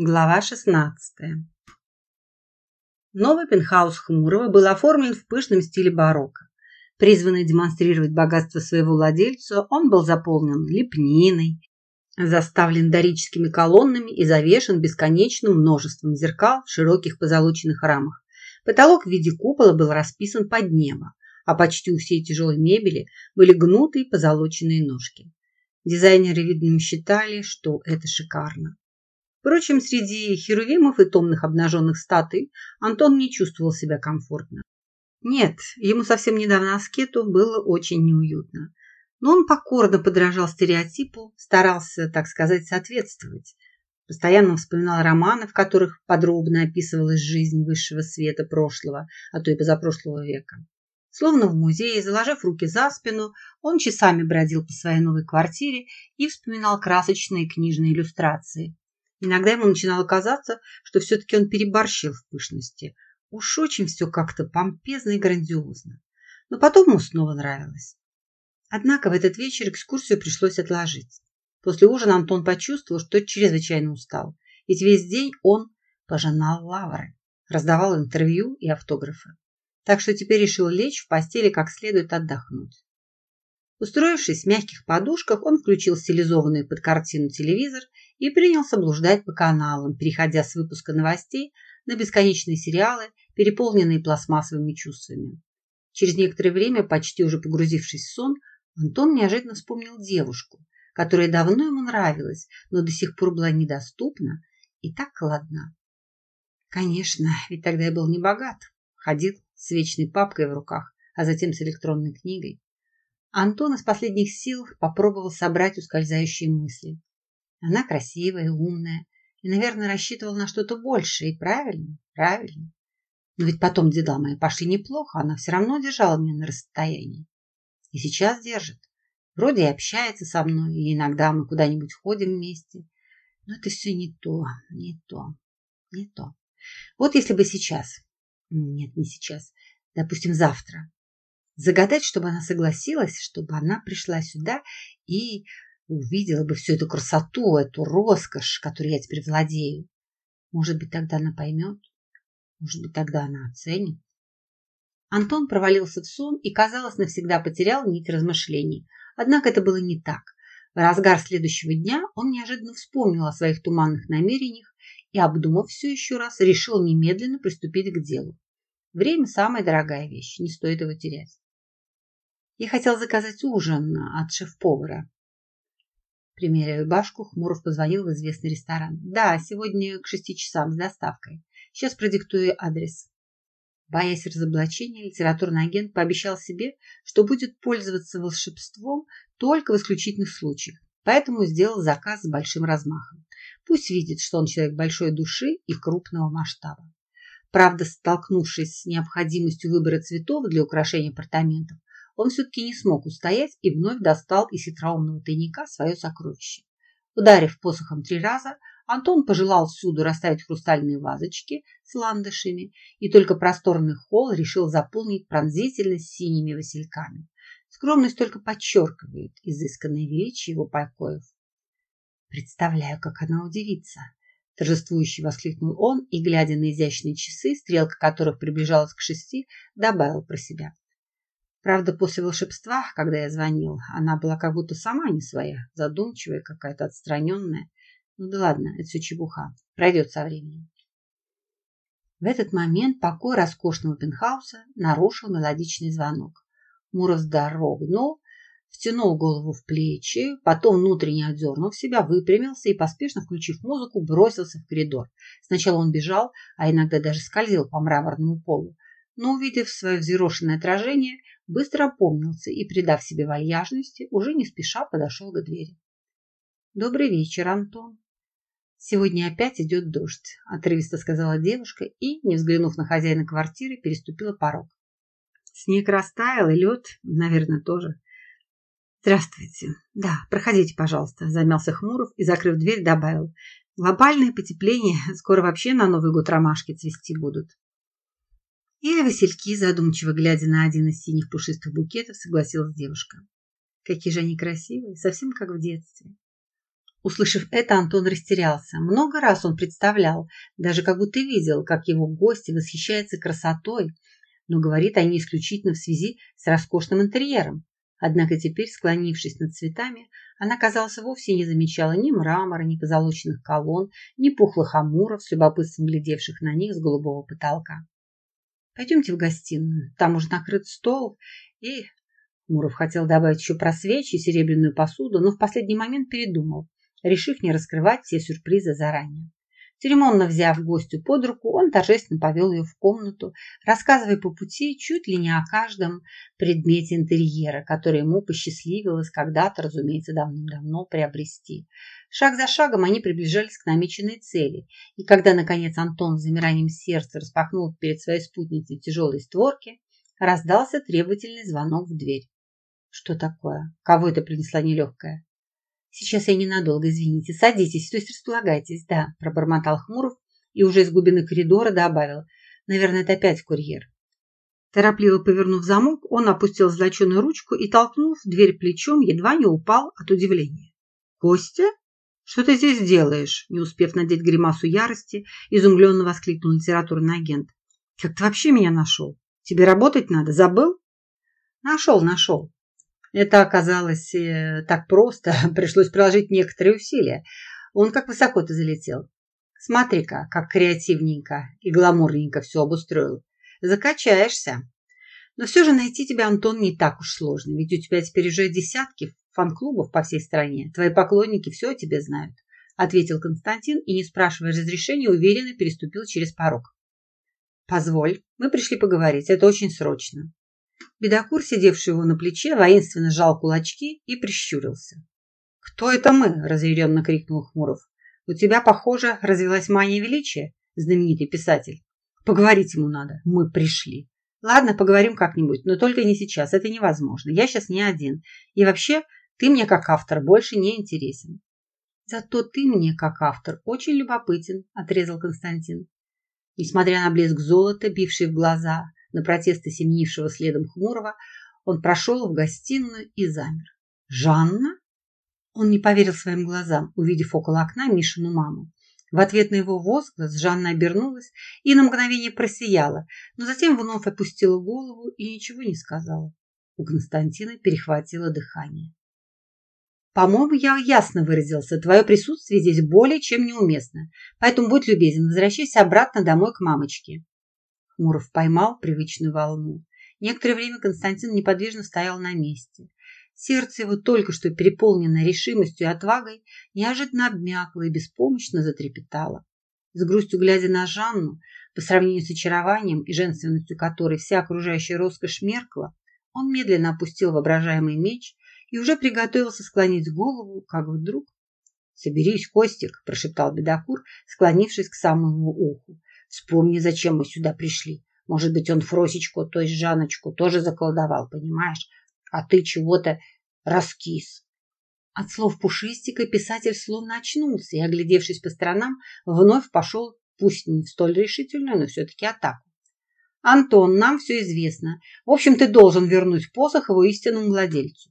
Глава 16. Новый пентхаус Хмурого был оформлен в пышном стиле барокко. Призванный демонстрировать богатство своего владельца, он был заполнен лепниной, заставлен дорическими колоннами и завешен бесконечным множеством зеркал в широких позолоченных рамах. Потолок в виде купола был расписан под небо, а почти у всей тяжелой мебели были гнутые позолоченные ножки. Дизайнеры, видно, считали, что это шикарно. Впрочем, среди херувимов и томных обнаженных статуй Антон не чувствовал себя комфортно. Нет, ему совсем недавно аскету было очень неуютно. Но он покорно подражал стереотипу, старался, так сказать, соответствовать. Постоянно вспоминал романы, в которых подробно описывалась жизнь высшего света прошлого, а то и позапрошлого века. Словно в музее, заложив руки за спину, он часами бродил по своей новой квартире и вспоминал красочные книжные иллюстрации, Иногда ему начинало казаться, что все-таки он переборщил в пышности. Уж очень все как-то помпезно и грандиозно. Но потом ему снова нравилось. Однако в этот вечер экскурсию пришлось отложить. После ужина Антон почувствовал, что чрезвычайно устал. Ведь весь день он пожинал лавры, раздавал интервью и автографы. Так что теперь решил лечь в постели как следует отдохнуть. Устроившись в мягких подушках, он включил стилизованный под картину телевизор и принялся блуждать по каналам, переходя с выпуска новостей на бесконечные сериалы, переполненные пластмассовыми чувствами. Через некоторое время, почти уже погрузившись в сон, Антон неожиданно вспомнил девушку, которая давно ему нравилась, но до сих пор была недоступна и так холодна. Конечно, ведь тогда я был не богат, ходил с вечной папкой в руках, а затем с электронной книгой. Антон из последних сил попробовал собрать ускользающие мысли. Она красивая, умная и, наверное, рассчитывала на что-то большее. И правильно, правильно. Но ведь потом дела мои пошли неплохо, она все равно держала меня на расстоянии. И сейчас держит. Вроде и общается со мной, и иногда мы куда-нибудь ходим вместе. Но это все не то, не то, не то. Вот если бы сейчас, нет, не сейчас, допустим, завтра, загадать, чтобы она согласилась, чтобы она пришла сюда и увидела бы всю эту красоту, эту роскошь, которой я теперь владею. Может быть, тогда она поймет. Может быть, тогда она оценит. Антон провалился в сон и, казалось, навсегда потерял нить размышлений. Однако это было не так. В разгар следующего дня он неожиданно вспомнил о своих туманных намерениях и, обдумав все еще раз, решил немедленно приступить к делу. Время – самая дорогая вещь, не стоит его терять. Я хотел заказать ужин от шеф-повара. Примеряя рубашку, Хмуров позвонил в известный ресторан. «Да, сегодня к шести часам с доставкой. Сейчас продиктую адрес». Боясь разоблачения, литературный агент пообещал себе, что будет пользоваться волшебством только в исключительных случаях, поэтому сделал заказ с большим размахом. Пусть видит, что он человек большой души и крупного масштаба. Правда, столкнувшись с необходимостью выбора цветов для украшения апартаментов, он все-таки не смог устоять и вновь достал из хитроумного тайника свое сокровище. Ударив посохом три раза, Антон пожелал всюду расставить хрустальные вазочки с ландышами, и только просторный холл решил заполнить пронзительно синими васильками. Скромность только подчеркивает изысканное величие его покоев. «Представляю, как она удивится!» Торжествующе воскликнул он и, глядя на изящные часы, стрелка которых приближалась к шести, добавил про себя. Правда, после волшебства, когда я звонил, она была как будто сама не своя, задумчивая, какая-то отстраненная. Ну да ладно, это все чепуха. Пройдет со временем. В этот момент покой роскошного пентхауса нарушил мелодичный звонок. Муров вздрогнул, втянул голову в плечи, потом внутренне отдернув себя, выпрямился и, поспешно включив музыку, бросился в коридор. Сначала он бежал, а иногда даже скользил по мраморному полу, но, увидев свое взъерошенное отражение, быстро опомнился и, придав себе вальяжности, уже не спеша подошел к двери. «Добрый вечер, Антон!» «Сегодня опять идет дождь», – отрывисто сказала девушка и, не взглянув на хозяина квартиры, переступила порог. Снег растаял, и лед, наверное, тоже. «Здравствуйте. Да, проходите, пожалуйста», – замялся Хмуров и, закрыв дверь, добавил. «Глобальное потепление. Скоро вообще на Новый год ромашки цвести будут». Или васильки, задумчиво глядя на один из синих пушистых букетов, согласилась девушка. Какие же они красивые, совсем как в детстве. Услышав это, Антон растерялся. Много раз он представлял, даже как будто видел, как его гости восхищаются красотой, но говорит они исключительно в связи с роскошным интерьером. Однако теперь, склонившись над цветами, она, казалось, вовсе не замечала ни мрамора, ни позолоченных колонн, ни пухлых амуров, с любопытством глядевших на них с голубого потолка. «Пойдемте в гостиную, там уже накрыт стол, и...» Муров хотел добавить еще про свечи и серебряную посуду, но в последний момент передумал, решив не раскрывать все сюрпризы заранее. Церемонно взяв гостю под руку, он торжественно повел ее в комнату, рассказывая по пути чуть ли не о каждом предмете интерьера, который ему посчастливилось когда-то, разумеется, давным-давно приобрести. Шаг за шагом они приближались к намеченной цели, и когда, наконец, Антон с замиранием сердца распахнул перед своей спутницей тяжелые створки, раздался требовательный звонок в дверь. Что такое? Кого это принесла нелегкая? Сейчас я ненадолго, извините. Садитесь, то есть располагайтесь, да, пробормотал Хмуров и уже из глубины коридора добавил. Наверное, это опять курьер. Торопливо повернув замок, он опустил золоченую ручку и, толкнув дверь плечом, едва не упал от удивления. «Костя? Что ты здесь делаешь?» Не успев надеть гримасу ярости, изумленно воскликнул литературный агент. «Как ты вообще меня нашел? Тебе работать надо? Забыл?» «Нашел, нашел. Это оказалось э, так просто, пришлось приложить некоторые усилия. Он как высоко ты залетел. Смотри-ка, как креативненько и гламурненько все обустроил. Закачаешься. Но все же найти тебя, Антон, не так уж сложно, ведь у тебя теперь уже десятки фан-клубов по всей стране. Твои поклонники все о тебе знают, ответил Константин и, не спрашивая разрешения, уверенно переступил через порог. Позволь, мы пришли поговорить, это очень срочно. Бедокур, сидевший его на плече, воинственно сжал кулачки и прищурился. «Кто это мы?» – разъяренно крикнул Хмуров. «У тебя, похоже, развилась мания величия, знаменитый писатель. Поговорить ему надо. Мы пришли. Ладно, поговорим как-нибудь, но только не сейчас. Это невозможно. Я сейчас не один. И вообще, ты мне как автор больше не интересен». «Зато ты мне, как автор, очень любопытен», – отрезал Константин. Несмотря на блеск золота, бивший в глаза, на протесты семенившего следом Хмурого, он прошел в гостиную и замер. «Жанна?» Он не поверил своим глазам, увидев около окна Мишину маму. В ответ на его возглас Жанна обернулась и на мгновение просияла, но затем вновь опустила голову и ничего не сказала. У Константина перехватило дыхание. «По-моему, я ясно выразился. Твое присутствие здесь более чем неуместно. Поэтому будь любезен, возвращайся обратно домой к мамочке». Муров поймал привычную волну. Некоторое время Константин неподвижно стоял на месте. Сердце его, только что переполненное решимостью и отвагой, неожиданно обмякло и беспомощно затрепетало. С грустью глядя на Жанну, по сравнению с очарованием и женственностью которой вся окружающая роскошь меркла, он медленно опустил воображаемый меч и уже приготовился склонить голову, как вдруг... «Соберись, Костик!» – прошептал бедокур, склонившись к самому уху. Вспомни, зачем мы сюда пришли. Может быть, он Фросечку, то есть Жаночку, тоже заколдовал, понимаешь? А ты чего-то раскис. От слов Пушистика писатель словно очнулся и, оглядевшись по сторонам, вновь пошел, пусть не в столь решительную, но все-таки атаку. «Антон, нам все известно. В общем, ты должен вернуть посох его истинному владельцу».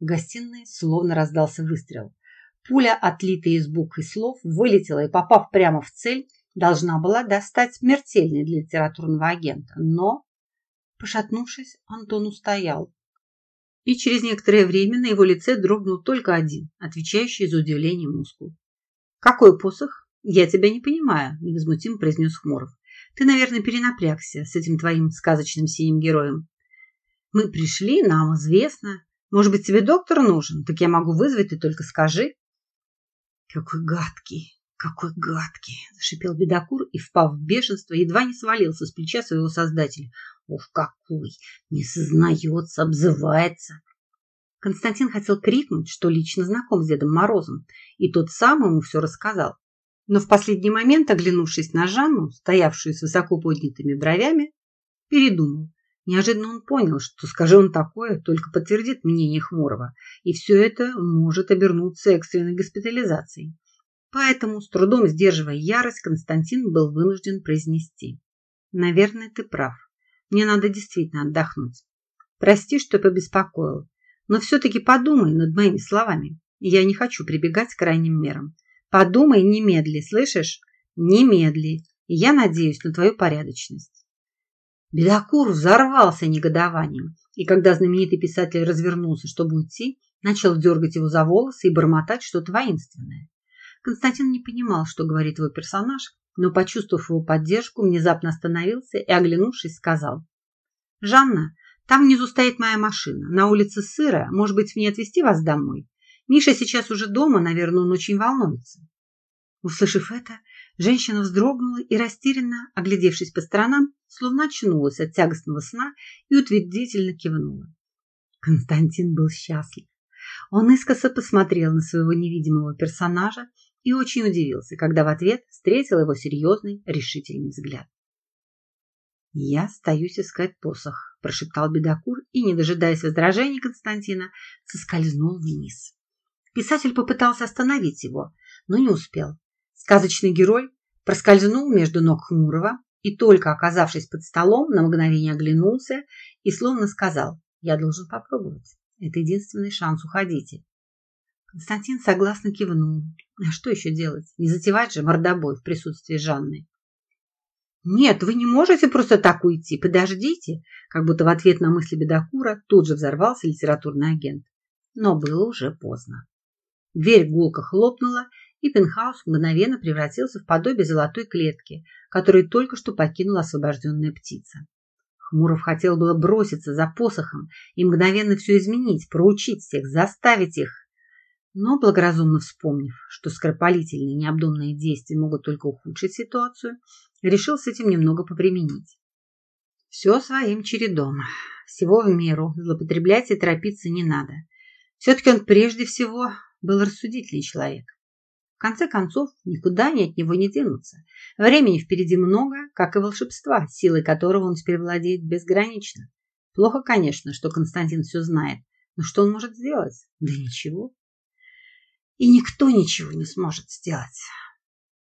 В гостиной словно раздался выстрел. Пуля, отлитая из букв и слов, вылетела и, попав прямо в цель, должна была достать смертельной для литературного агента, но, пошатнувшись, Антон устоял. И через некоторое время на его лице дрогнул только один, отвечающий за удивление мускул. «Какой посох? Я тебя не понимаю», – невозмутимо произнес Хмуров. «Ты, наверное, перенапрягся с этим твоим сказочным синим героем. Мы пришли, нам известно. Может быть, тебе доктор нужен? Так я могу вызвать, ты только скажи». «Какой гадкий!» «Какой гадкий!» – зашипел бедокур и, впав в бешенство, едва не свалился с плеча своего создателя. «Ух, какой! Не сознается, обзывается!» Константин хотел крикнуть, что лично знаком с Дедом Морозом, и тот сам ему все рассказал. Но в последний момент, оглянувшись на Жанну, стоявшую с высоко поднятыми бровями, передумал. Неожиданно он понял, что, скажи он такое, только подтвердит мнение Хмурого, и все это может обернуться экстренной госпитализацией. Поэтому, с трудом сдерживая ярость, Константин был вынужден произнести. «Наверное, ты прав. Мне надо действительно отдохнуть. Прости, что побеспокоил. Но все-таки подумай над моими словами. я не хочу прибегать к крайним мерам. Подумай немедли, слышишь? Немедли. Я надеюсь на твою порядочность. Бедокур взорвался негодованием, и когда знаменитый писатель развернулся, чтобы уйти, начал дергать его за волосы и бормотать что-то воинственное. Константин не понимал, что говорит его персонаж, но, почувствовав его поддержку, внезапно остановился и, оглянувшись, сказал. «Жанна, там внизу стоит моя машина. На улице сыро. Может быть, мне отвезти вас домой? Миша сейчас уже дома, наверное, он очень волнуется». Услышав это, женщина вздрогнула и, растерянно, оглядевшись по сторонам, словно очнулась от тягостного сна и утвердительно кивнула. Константин был счастлив. Он искоса посмотрел на своего невидимого персонажа и очень удивился, когда в ответ встретил его серьезный, решительный взгляд. «Я остаюсь искать посох», – прошептал бедокур и, не дожидаясь возражений Константина, соскользнул вниз. Писатель попытался остановить его, но не успел. Сказочный герой проскользнул между ног Хмурого и, только оказавшись под столом, на мгновение оглянулся и словно сказал «Я должен попробовать. Это единственный шанс, уходите». Константин согласно кивнул. А что еще делать? Не затевать же мордобой в присутствии Жанны. «Нет, вы не можете просто так уйти. Подождите!» Как будто в ответ на мысли бедокура тут же взорвался литературный агент. Но было уже поздно. Дверь гулко хлопнула, и пентхаус мгновенно превратился в подобие золотой клетки, которую только что покинула освобожденная птица. Хмуров хотел было броситься за посохом и мгновенно все изменить, проучить всех, заставить их но, благоразумно вспомнив, что скоропалительные необдуманные действия могут только ухудшить ситуацию, решил с этим немного поприменить. Все своим чередом, всего в меру, злоупотреблять и торопиться не надо. Все-таки он прежде всего был рассудительный человек. В конце концов, никуда они от него не денутся. Времени впереди много, как и волшебства, силой которого он теперь владеет безгранично. Плохо, конечно, что Константин все знает, но что он может сделать? Да ничего и никто ничего не сможет сделать.